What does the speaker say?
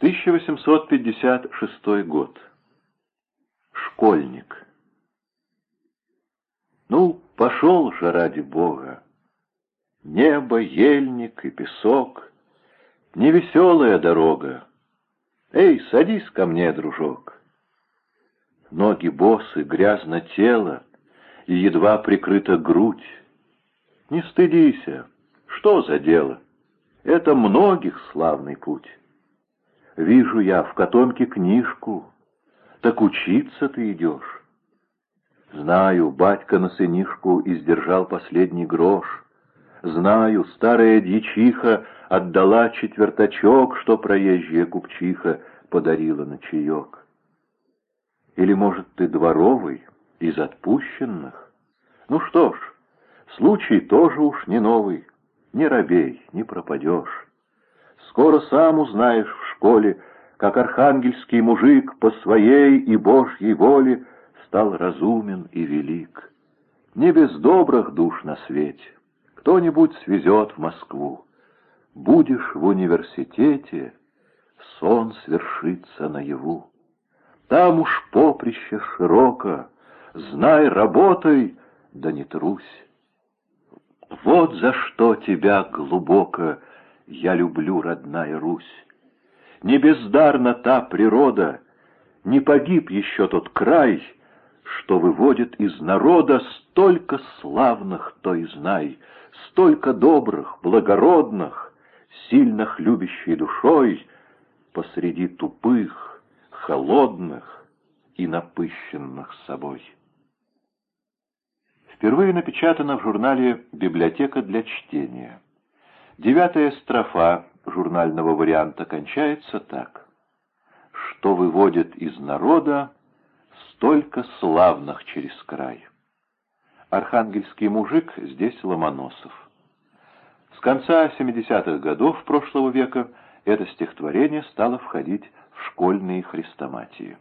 1856 год. Школьник. Ну, пошел же ради Бога. Небо, ельник и песок. Невеселая дорога. Эй, садись ко мне, дружок. Ноги босы, грязно тело, и едва прикрыта грудь. Не стыдися, что за дело? Это многих славный путь. Вижу я в котомке книжку, так учиться ты идешь. Знаю, батька на сынишку издержал последний грош. Знаю, старая дьячиха отдала четвертачок, что проезжая купчиха подарила на чаек. Или, может, ты дворовый, из отпущенных? Ну что ж, случай тоже уж не новый, не робей, не пропадешь. Скоро сам узнаешь школе, как архангельский мужик по своей и Божьей воле стал разумен и велик. Не без добрых душ на свете. Кто-нибудь свезет в Москву. Будешь в университете, сон свершится наяву. Там уж поприще широко, знай, работай, да не трусь. Вот за что тебя глубоко я люблю, родная Русь. Не бездарна та природа, не погиб еще тот край, что выводит из народа столько славных, то и знай, столько добрых, благородных, сильных любящей душой посреди тупых, холодных и напыщенных собой. Впервые напечатано в журнале «Библиотека для чтения». Девятая строфа журнального варианта кончается так. «Что выводит из народа столько славных через край». Архангельский мужик здесь Ломоносов. С конца 70-х годов прошлого века это стихотворение стало входить в школьные хрестоматии.